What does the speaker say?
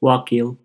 wakil